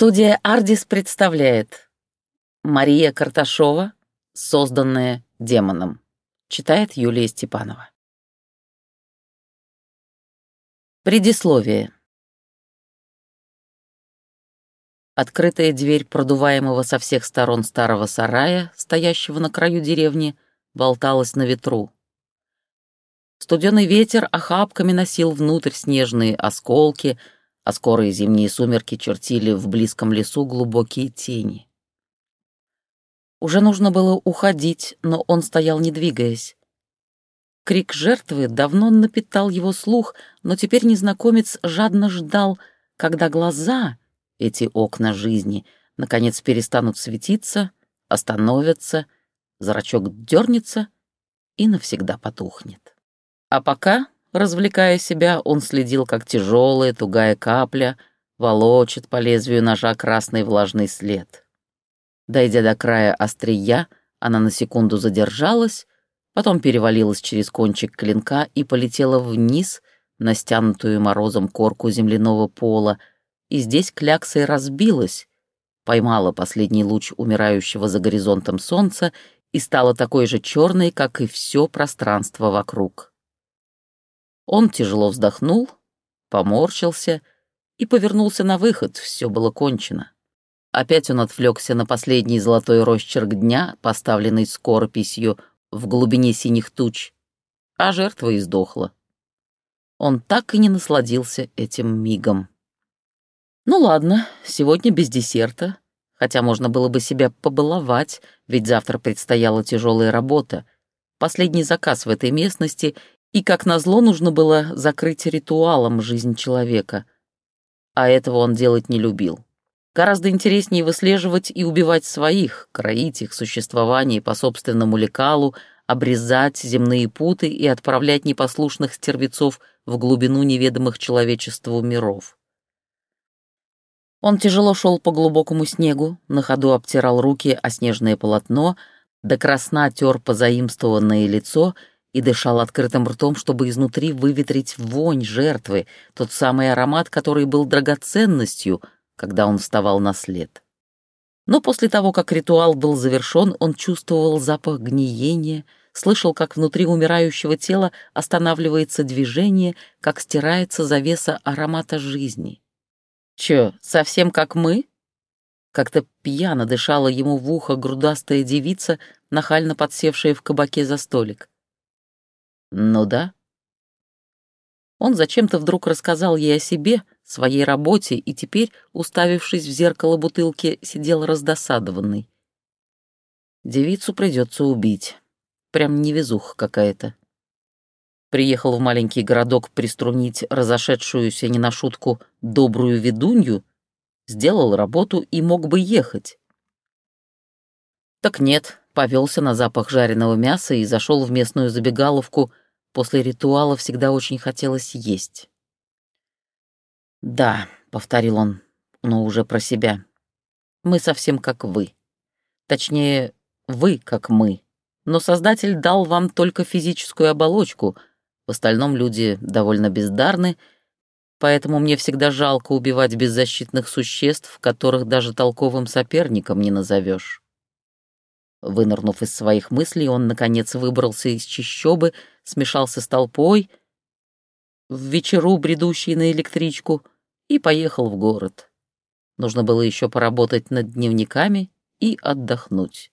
Студия «Ардис» представляет Мария Карташова, созданная демоном. Читает Юлия Степанова. Предисловие. Открытая дверь продуваемого со всех сторон старого сарая, стоящего на краю деревни, болталась на ветру. Студеный ветер охапками носил внутрь снежные осколки — а скорые зимние сумерки чертили в близком лесу глубокие тени. Уже нужно было уходить, но он стоял не двигаясь. Крик жертвы давно напитал его слух, но теперь незнакомец жадно ждал, когда глаза, эти окна жизни, наконец перестанут светиться, остановятся, зрачок дернется и навсегда потухнет. А пока Развлекая себя, он следил, как тяжелая, тугая капля волочит по лезвию ножа красный влажный след. Дойдя до края острия, она на секунду задержалась, потом перевалилась через кончик клинка и полетела вниз на стянутую морозом корку земляного пола, и здесь кляксой разбилась, поймала последний луч умирающего за горизонтом солнца и стала такой же черной, как и все пространство вокруг. Он тяжело вздохнул, поморщился и повернулся на выход, все было кончено. Опять он отвлекся на последний золотой росчерк дня, поставленный скорописью в глубине синих туч, а жертва издохла. Он так и не насладился этим мигом. Ну ладно, сегодня без десерта, хотя можно было бы себя побаловать, ведь завтра предстояла тяжелая работа. Последний заказ в этой местности, и, как назло, нужно было закрыть ритуалом жизнь человека. А этого он делать не любил. Гораздо интереснее выслеживать и убивать своих, кроить их существование по собственному лекалу, обрезать земные путы и отправлять непослушных стервецов в глубину неведомых человечеству миров. Он тяжело шел по глубокому снегу, на ходу обтирал руки о снежное полотно, до красна тер позаимствованное лицо и дышал открытым ртом, чтобы изнутри выветрить вонь жертвы, тот самый аромат, который был драгоценностью, когда он вставал на след. Но после того, как ритуал был завершен, он чувствовал запах гниения, слышал, как внутри умирающего тела останавливается движение, как стирается завеса аромата жизни. «Чё, совсем как мы?» Как-то пьяно дышала ему в ухо грудастая девица, нахально подсевшая в кабаке за столик. Ну да. Он зачем-то вдруг рассказал ей о себе, своей работе, и теперь, уставившись в зеркало бутылки, сидел раздосадованный. Девицу придется убить. Прям невезуха какая-то. Приехал в маленький городок приструнить разошедшуюся не на шутку добрую ведунью, сделал работу и мог бы ехать. Так нет, повелся на запах жареного мяса и зашел в местную забегаловку. После ритуала всегда очень хотелось есть. «Да», — повторил он, но уже про себя. «Мы совсем как вы. Точнее, вы как мы. Но Создатель дал вам только физическую оболочку. В остальном люди довольно бездарны, поэтому мне всегда жалко убивать беззащитных существ, которых даже толковым соперником не назовешь. Вынырнув из своих мыслей, он, наконец, выбрался из чищобы, смешался с толпой, в вечеру, бредущей на электричку, и поехал в город. Нужно было еще поработать над дневниками и отдохнуть.